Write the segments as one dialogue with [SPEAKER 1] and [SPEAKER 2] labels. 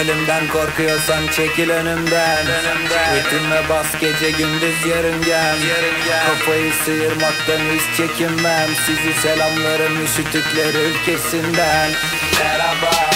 [SPEAKER 1] Ölümden korkuyorsan çekil önümden. Ritme bas gece gündüz yörüngem. Kafayı sıyırmaktan hiç çekinmem. Sizi selamlarım üşütükleri ülkesinden. Merhaba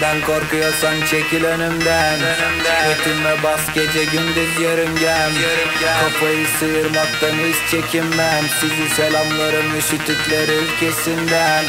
[SPEAKER 1] Ölümden korkuyorsan çekil önümden. Ritme bas gece gündüz yörüngem. Kafayı sıyırmaktan hiç çekinmem. Sizi selamlarım üşütükleri ülkesinden